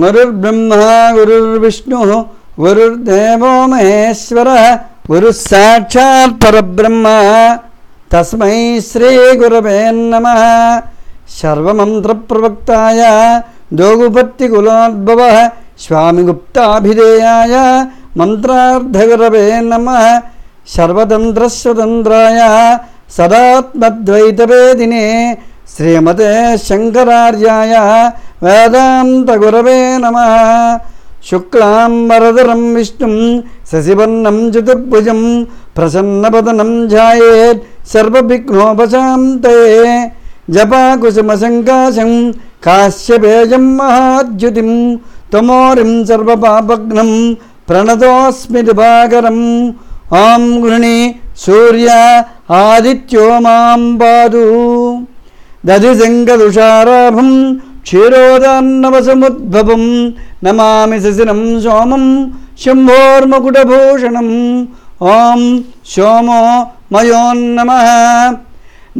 गुरुर्ब्रह्मा गुरुर्विष्णुः गुरुर्देवो महेश्वरः गुरुः साक्षात् परब्रह्म। तस्मै श्रीगुरवे नमः। सर्वमन्त्रप्रवक्ताय दोगुपत्तिकुलोद्भवः स्वामिगुप्ताभिधेयाय मन्त्रार्धगुरवे नमः। सर्वतन्त्रस्वतन्त्राय सदात्मद्वैतवेदिने श्रीमते शङ्करार्याय वेदान्तगुरवे नमः। शुक्लां वरदरं विष्णुं शशिवर्णं चतुर्भुजं प्रसन्नपदनं ध्यायेत् सर्वविघ्नोपशान्ते जपाकुसुमसङ्काशं काश्यपेजं महाद्युतिं तमोरिं सर्वपापघ्नं प्रणतोऽस्मि दिवाकरम् ॐ गृणी सूर्य आदित्यो मां पादु दधिसङ्गदुषाराभं क्षीरोदान्नवसमुद्भवं नमामि शशिनं सोमं शम्भोर्मकुटभूषणम् ॐ सोमो मयोन्नमः।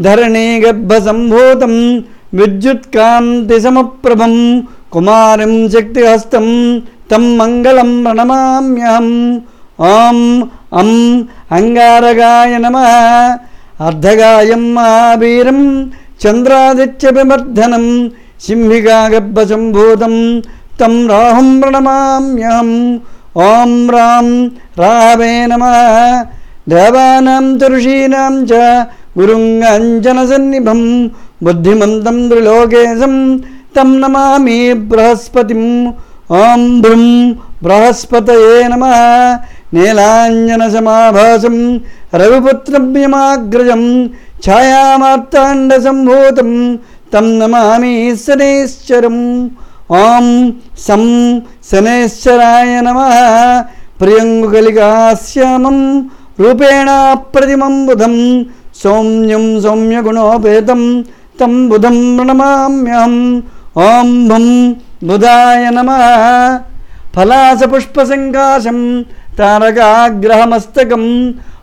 धरणीगर्भसम्भूतं विद्युत्कान्तिसमप्रभं कुमारिं शक्तिहस्तं तं मङ्गलं प्रणमाम्यहम्। ॐ अं अङ्गारगाय नमः। अर्धगायं महावीरं चन्द्रादित्यविमर्दनं सिंहिकागर्भसम्भूतं तं राहुं प्रणमाम्यहम्। ॐ रां राहवे नमः। देवानां च ऋषीणां च गुरुङ्गञ्जनसन्निभं बुद्धिमन्तं त्रिलोकेशं तं नमामि बृहस्पतिम्। ॐ भृं बृहस्पतये नमः नीलाञ्जनसमाभासं रविपुत्रव्यमाग्रजं छायामार्ताण्डसम्भूतं तं नमामि शनेश्वरम् ॐ सं शनेश्वराय नमः। प्रियङ्गुकलिकाश्यामं रूपेणाप्रतिमं बुधं सौम्यं सौम्यगुणोपेतं तं बुधं प्रणमाम्यहम्। ॐ भुं बुधाय नमः। फलासपुष्पसङ्काशं తారకాగ్రహమస్తకం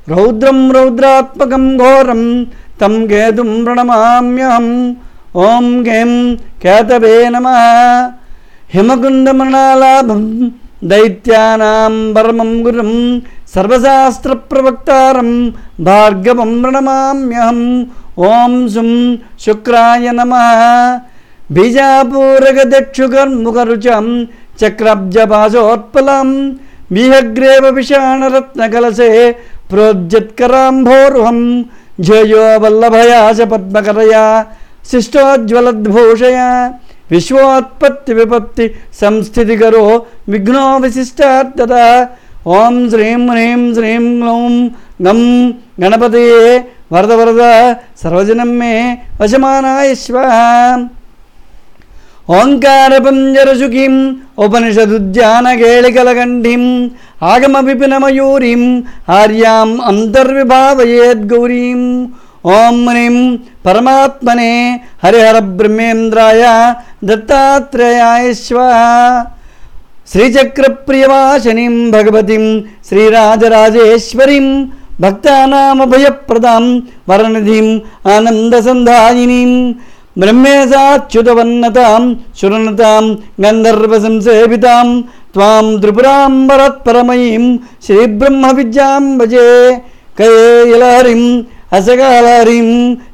రౌద్రం రౌద్రాత్మకం ఘోరం తం గేదుం ప్రణమామ్యహం ఓం గేం కేతవే నమ హిమకుందమృణాలాభం దైత్యానాం పరమం గురుం సర్వశాస్త్రప్రవక్తారం భార్గవం ప్రణమామ్యహం ఓం సుం శుక్రాయ నమ బీజాపూరగదక్షుకర్ముఖరుచం చక్రబ్జపాశోత్పలం विहग्रेव विषाणरत्नकलशे प्रोज्जत्कराम्भोरुहं जयो वल्लभया च पद्मकरया शिष्टोज्ज्वलद्भूषया विश्वोत्पत्तिविपत्ति संस्थितिकरो विघ्नो विशिष्टार्थता ॐ श्रीं ह्रीं श्रीं ग्लौं गं गणपतये वरद वरद सर्वजनं मे वशमानाय स्वाहा ഓങ്കാര ഓങ്കാരപഞ്ചരശുഖിം ഉപനിഷദുജ്ജാനകേളികലകണ്ഠിം ആഗമവിപിനമയൂരിം ആര്യാം അന്തർവിഭാവയേത് ഗൗരീം. ഓം മുനിം പരമാത്മനെ ഹരിഹര ബ്രഹ്മേന്ദ്രായ ദത്താത്രേയായ ദത്താത്രേയായശ്വ ശ്രീചക്രപ്രിയവാശനിം ഭഗവതിം ശ്രീരാജരാജേശ്വരിം ഭക്താനാമഭയപ്രദാം വരനിധിം ആനന്ദസന്ധായിനീം. ब्रह्मे साच्युतवन्नतां गन्धर्वसंसेवितां त्वां त्रिपुराम्बरत्परमयीं श्रीब्रह्मविद्यां भजे। कयेलहरिं असकलहरिं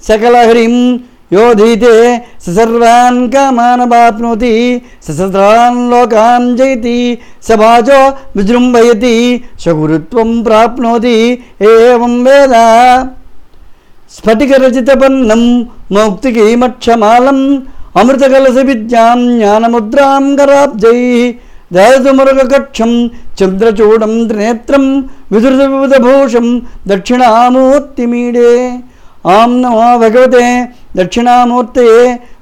सकलहरिं योधीते स ससर्वान् कामान्वाप्नोति सस्रान् लोकान् जयति स सवाचो विजृम्बयति स्वगुरुत्वं प्राप्नोति एवं वेदा। స్ఫటికరచితపన్నం మౌక్తికీమక్షమాలం అమృతకలస విద్యాం జ్ఞానముద్రాం కరాబ్జై దయతుమరుగకక్షం చంద్రచూడం త్రినేత్రం విధృత వివిధభూషం దక్షిణామూర్తిమీడే ఆం నమో భగవతే దక్షిణామూర్తయే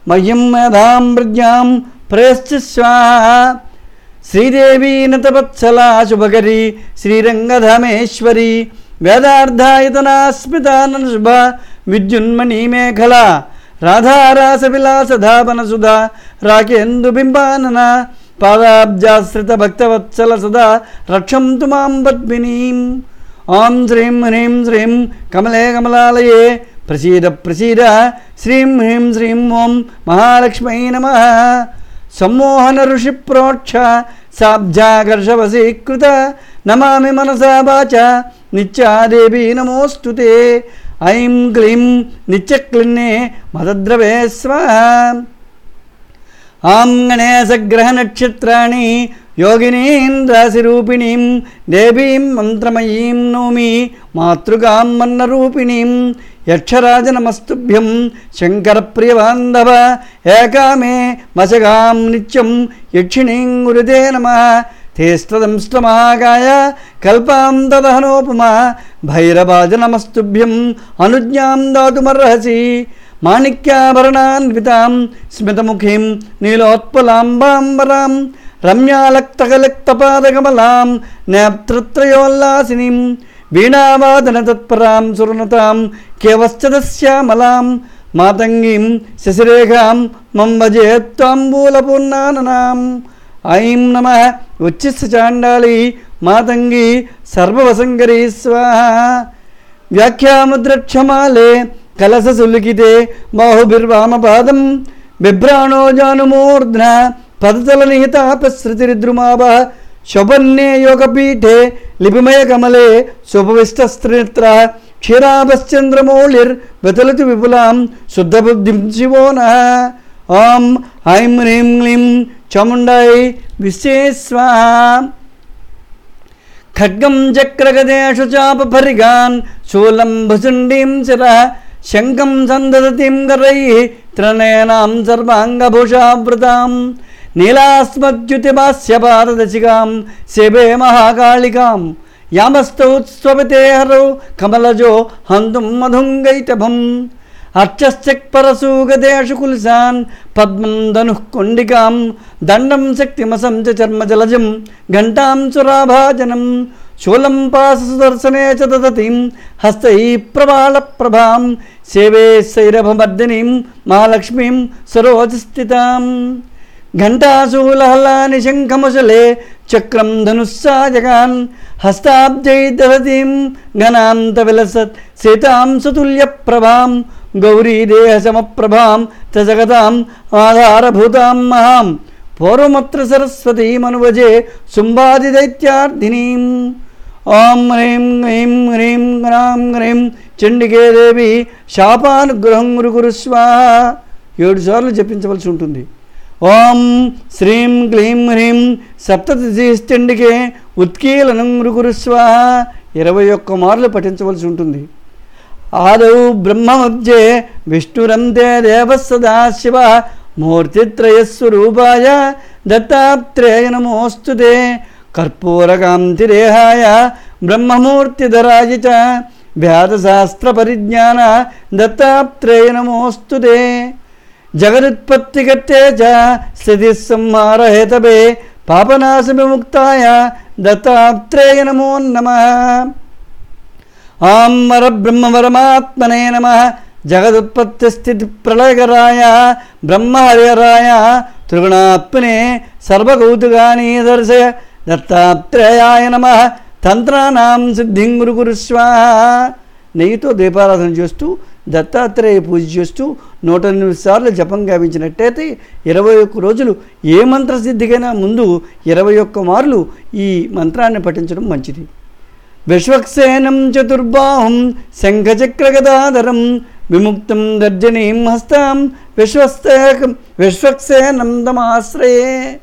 మహ్యం మేధాం ప్రజ్ఞాం ప్రేశ్చ స్వాహ శ్రీదేవీ నతవత్సలా శుభకరి శ్రీరంగధామేశ్వరి వేదార్థాయతనాస్మితాననుభ విద్యున్మణి మేఖల రాధారాస విలాస ధాపన సుధా రాకేందు పాదాబ్జాశ్రిత భక్తవత్సల సదా రక్షంతు మాం పద్మినీం. ఓం శ్రీం హ్రీం శ్రీం కమలే కమలాలయే ప్రసీద ప్రసీద శ్రీం హ్రీం శ్రీం ఓం మహాలక్ష్మై నమ. సమ్మోహన ఋషి ప్రోక్ష సాబ్జాకర్షవశీకృత నమామి మనసా వాచ नित्या देवी नमोऽस्तु ते। ऐं क्लीं नित्यक्लिन्ने मदद्रवे स्वा आं गणेशग्रहनक्षत्राणि योगिनीन्द्रासिरूपिणीं देवीं मन्त्रमयीं नौमि मातृकां मन्नरूपिणीं यक्षराजनमस्तुभ्यं शङ्करप्रियबान्धव एका मे मशगां नित्यं यक्षिणीं गुरुदे नमः। తేష్టదంష్టమాగాయ కల్పాంతదహనోపమా భైరవాజ నమస్తుభ్యం అనుజ్ఞాం దాతుమర్హసి మాణిక్యాభరణాన్వితాం స్మితముఖీం నీలోత్పలాంబాంబరాం రమ్యాలక్తకలక్తపాదకమలాం నేత్రత్రయోల్లాసినీం. వీణావాదన తత్పరాం సురనతాం కేవశ్చదశ్యామలాం. మాతంగీం శశిరేఖాం మం భజేత్వాంబూలపూర్ణాననాం ఐం నమ ఉచ్చిస్స చాండాలి మాతంగి సర్వవసంకరీ స్వాహ వ్యాఖ్యాముద్రక్షమాలే కలస సులిఖితే బాహుభిర్వామపాదం బిభ్రాణో జానుమూర్ధ్న పదతల నిహితాపశ్రుతిరిద్రుమావ శోభన్నే యోగపీఠే లిపిమయ కమలే శుభవిష్టస్త్రినేత్ర క్షీరాభశ్చంద్రమౌళిర్ వితలతి విపులాం శుద్ధబుద్ధిం శివో నః ॐ ऐं ह्रीं क्लीं चमुण्डै विश्वे स्वाहा। खड्गं चक्रगदेषु चापफरिगान् शूलं भुजुण्डीं शिरः शङ्खं सन्ददतीं करैः त्रिनयनां सर्वाङ्गभूषावृतां नीलास्मद्युतिभास्यपारदशिकां शिवे महाकालिकां यामस्तौ स्वपिते हरौ कमलजो हन्तुं मधुङ्गैतभम् అర్చశ్చక్పరసూగదేషు కుల్సాన్ పద్మం ధనుః కుండికాం దండం శక్తిమసం చ చర్మజలజం ఘంటాం సురాభాజనం శూలం పాససుదర్శనే చ దదతిం హస్తై ప్రభాళప్రభాం సేవే శైరభమర్దినీం మహాలక్ష్మీం సరోజస్థితాం ఘంటాశూలహల్లాని శంఖముశలే చక్రం ధనుస్సా జగాన్ హస్తాబ్జై దహతీం ఘనాంత విలసత్ సీతాం సుతుల్యప్రభాం గౌరీదేహసమప్రభాం తజగతాం ఆధారభూతాం మహాం పూర్వమత్ర సరస్వతీమనువజే శుంభాది దైత్యార్థినీం ఓం హ్రీం హ్రీం హ్రీం గ్రాం హ్రీం చండికే దేవి శాపానుగ్రహం గురు స్వాహ ఏడు సార్లు జపించవలసి ఉంటుంది. ఓం శ్రీం క్లీం హ్రీం సప్తతిథిస్తండికే ఉత్కీలనం గురు ఇరవై ఒక్క మార్లు పఠించవలసి ఉంటుంది. ఆదౌ బ్రహ్మమధ్యే విష్ణురంతే దేవ సదాశివ మూర్తిత్రయస్వరూపాయ దత్తాత్రేయ నమోస్తుతే. కర్పూరకాంతిరేహాయ బ్రహ్మమూర్తిధరాయ చ వ్యాధశాస్త్రపరిజ్ఞాన దత్తాత్రేయ నమోస్తుతే. జగదుత్పత్తికర్తే చ స్థితి సంహారహేతవే పాపనాశవిముక్తాయ దత్తాత్రేయ నమో నమ. ఆం వరబ్రహ్మవరమాత్మనే నమ. జగదుత్పత్తి స్థితి ప్రళయకరాయ బ్రహ్మహరియరాయ త్రిగుణాత్మనే సర్వకౌతుకాని దర్శయ దత్తాత్రేయాయ నమ. తంత్రానాం సిద్ధింగురు గురు స్వాహ. నెయ్యితో దీపారాధన చేస్తూ దత్తాత్రేయ పూజ చేస్తూ నూట ఎనిమిది సార్లు జపం గావించినట్టయితే ఇరవై ఒక్క రోజులు ఏ మంత్రసిద్ధికైనా ముందు ఇరవై ఒక్క మార్లు ఈ మంత్రాన్ని పఠించడం మంచిది. విశ్వక్సేనం చతుర్బాహం శంఖచక్రగదాధరం విముక్తం దర్జనీం హస్తాం విశ్వస్తే విశ్వక్సేనం తమాశ్రయే.